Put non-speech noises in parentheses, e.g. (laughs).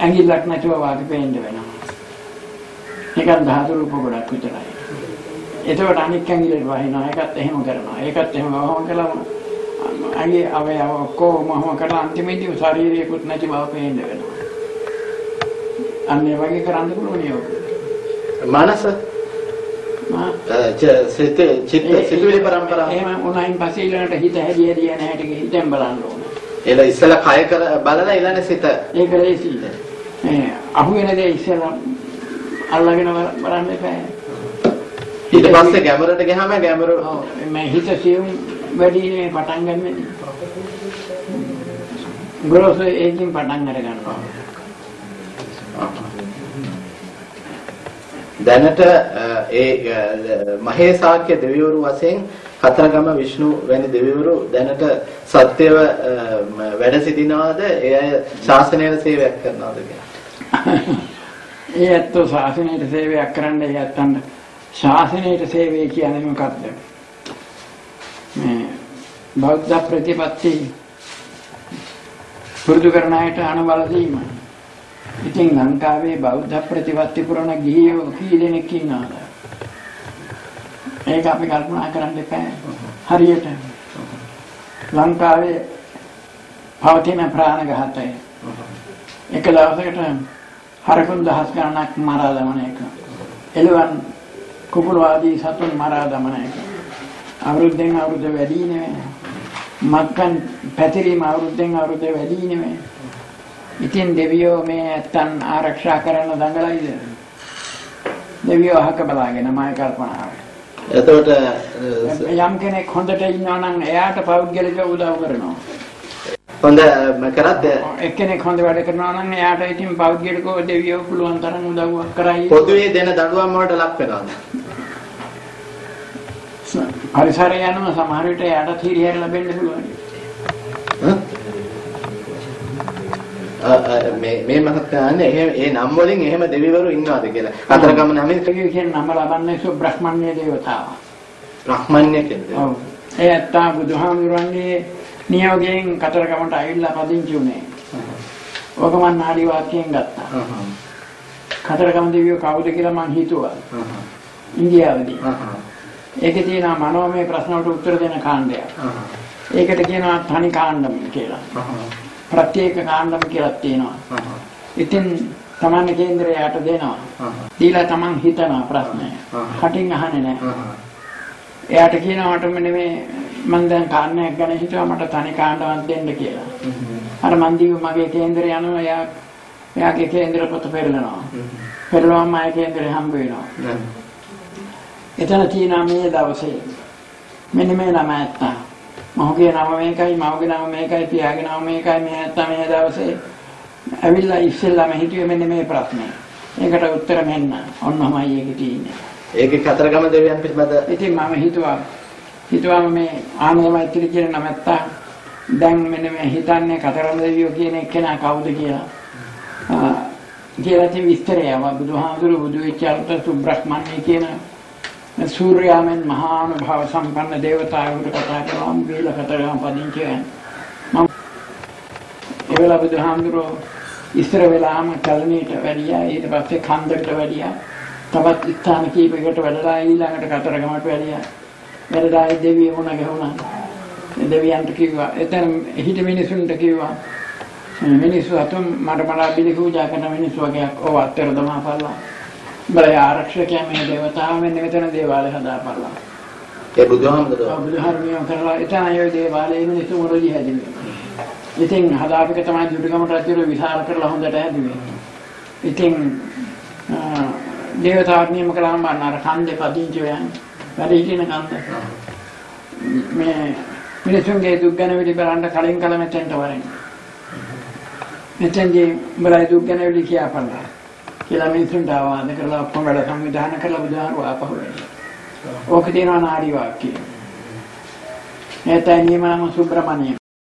ඇඟිල්ලක් නැතුව වාගේ පේන්න වෙනවා. නිකන් ධාතු රූප ගොඩක් විතරයි. එතකොට අනික් ඇඟිල්ලට වහිනවා. ඒකත් එහෙම කරනවා. ඒකත් එහෙම වහම කළාම අගේ අවයව ඔක්කොම වහම කරලා අන්තිමේදී ශරීරයකුත් නැති බව පේන්න වෙනවා. අන්න ඒ වගේ කරන්න පුළුවන් යෝග. මනස චිත්ත සිතුවිලි පරම්පරාව එහෙම උනායින් පස්සේ ඊළඟට හිත හැදී හැදී යන හැටි හිතෙන් බලන්න ඕනේ. එල ඉස්සලා කය කර බලලා ඊළඟ සිත ඒක ලේසියිද? මේ අහු වෙන දේ ඉස්සෙල්ලා අල්ලගෙන බලන්න එපා. ඊට පස්සේ ගැඹුරට ගියාම ගැඹුරු ඔව් මේ හිත සියුම් වැඩි නේ පටන් ගන්නෙ. ගොරෝසු ඒකින් පටන් අර ගන්නවා. දැනට ඒ මහේසාක්‍ය දෙවිවරු වශයෙන් කතරගම විෂ්ණු වැනි දෙවිවරු දැනට සත්‍යව වැඩ සිටිනවාද? ඒ අය ශාසනයට සේවයක් කරනවාද කියලා. (laughs) ඒ ඇත්තෝ ශාසනයට සේවයක් කරන්න ඒ ඇත්තන්ට ශාසනයට සේවය කියන්නේ මොකක්ද මේ බෞද්ධ ප්‍රතිපත්ති පුරුදු කරන අයට අනුබල දීම ඉතින් ලංකාවේ බෞද්ධ ප්‍රතිපත්ති පුරන ගිහියෝ කී දෙනෙක් ඉන්නවද ඒක අපි කල්පනා කරන්න එපා හරියට ලංකාවේ පවතින ප්‍රාණඝාතය එක දවසකට හරකුන් දහස් ගණනක් මරා දමන එක. එළුවන් කුකුළු ආදී සතුන් මරා දමන එක. අවුරුද්දෙන් අවුරුද්ද වැඩි නෙවෙයි. මක්කන් පැතිරීම අවුරුද්දෙන් අවුරුද්ද වැඩි නෙවෙයි. ඉතින් දෙවියෝ මේ ඇත්තන් ආරක්ෂා කරන දඟලයිද? දෙවියෝ අහක බලාගෙන මම කල්පනා එතකොට යම් කෙනෙක් හොඳට ඉන්නවා නම් එයාට පෞද්ගලික උදව් කරනවා. හොඳ කරත් එක්කෙනෙක් හොඳ වැඩ කරනවා නම් එයාට ඉතින් පෞද්ගලිකව දෙවියෝ පුළුවන් තරම් උදව්වක් කරයි. පොදුවේ දෙන දඬුවම් වලට ලක් වෙනවද? පරිසරය යනම සමහර විට එයාට තීරිය ලැබෙන්න පුළුවන්. මේ මේ මහත්කන්නේ එහෙම ඒ නම් වලින් එහෙම දෙවිවරු ඉන්නවද කියලා. කතරගම නමින් ඒ කියන්නේ නම ලබන්නේ සුබ්‍රහ්මණ්‍ය දේවතාව. බ්‍රහ්මණ්‍ය කියන්නේ. ඔව්. ඒ ඇත්තා බුදුහාමුදුරන්ගේ නියෝගයෙන් කතරගමට ඇවිල්ලා පදිංචි උනේ. ඔක මම නාඩි වාක්‍යයෙන් ගත්තා. කතරගම දෙවියෝ කවුද කියලා මං හිතුවා. ඉන්දියාවේදී. ඒකේ තියෙන මනෝමය ප්‍රශ්න වලට උත්තර දෙන කාණ්ඩයක්. ඒකට කියනවා තනි කාණ්ඩම් කියලා. ප්‍රත්‍යේක කාණ්ඩම් කියලා තියෙනවා. ඉතින් තමන් කේන්දරයට දෙනවා. දීලා තමන් හිතනවා ප්‍රශ්නය. කටින් අහන්නේ නැහැ. එයාට කියනවා මට මෙන්න මේ මම දැන් කාරණයක් ගැන හිතුවා මට තනි කාණ්ඩයක් දෙන්න කියලා. අර මන් දීව මගේ කේන්දරේ යනවා එයා එයාගේ කේන්දර පොත පෙරලනවා. පෙරලුවාම ආයේ කේන්දරේ හම්බ වෙනවා. එතන තියෙනවා මේ දවසේ මෙන්න මේ නම මහගේ නම මේකයි මවගේ නම මේකයි පියාගේ නම මේකයි මේ ඇත්තා මේ දවසේ ඇවිල්ලා ඉස්සෙල්ලාම හිතුවේ මෙන්න මේ ප්‍රශ්නේ. ඒකට උත්තර මෙන්න. ඔන්නමයි ඒකේ තියෙන්නේ. ඒකේ කතරගම දෙවියන් පිළිබඳ ඉතින් මම හිතුවා හිතුවාම මේ ආනන්ද මෛත්‍රී කියන නම ඇත්තා දැන් මෙන්න මේ හිතන්නේ කතරගම දෙවියෝ කියන එක්කෙනා කවුද කියලා. කියලා ඉතින් විස්තරය බුදුහාමුදුරු බුදු වෙච්ච අර්ථ සුබ්‍රහ්මණ්‍ය කියන සූර්යාමෙන් මහානුභාව සම්පන්න දේවතාවුන්ට කතා කරනවා වේල කතරගම පදිංචි වෙන මම ඒ වෙලාව බුදුහාමුදුරෝ ඉස්සර වෙලාම කලණීට වැඩියා ඊට පස්සේ කන්දකට වැඩියා. තවත් ස්ථාන කීපයකට වැඩලා ඊළඟට කතරගමට වැඩියා. වැඩලා දෙවියෝ මොන ගහුණා. දෙවියන්ට කිව්වා එතන හිට මිනිසුන්ට කිව්වා මිනිස්සු අතුම් මට මලා බිලි පූජා කරන මිනිස්සු වගේ ඔව් අත්තර දමාපල්ලා බලය ආරක්ෂකයා මේ දේවතාව මෙන්න මෙතන දේවාලය හදාපල්ලා. ඒ බුදුහාමුදුරුවෝ බුදුහාමුදුරුවෝ කරලා එතන අය දේවාලයේ මිනිස්සු මොරදී හැදුවේ. ඉතින් හදාපිට තමයි දුටුගම රජුර විශාල කරලා හොඳට හැදුවේ. ඉතින් දේවතාවක් නියම කළාම අර කන්දේ පදිංචි වෙන්නේ. වැඩ හිටින කන්ද. මේ මිනිසුන්ගේ දුක් ගැන විදි බලන්න කලින් කල මෙතෙන්ට වරෙන්. මෙතෙන්දී බලයි දුක් ගැන විදි කියපල්ලා. කියලා මිනිසුන්ට ආවාද කරලා ඔක්කොම වැඩ සංවිධානය කරලා බුදුහාරු ආපහු එනවා. ඕක තියෙනවා නාඩි වාක්‍යය. එතන නියමනම සුබ්‍රමණ්‍ය.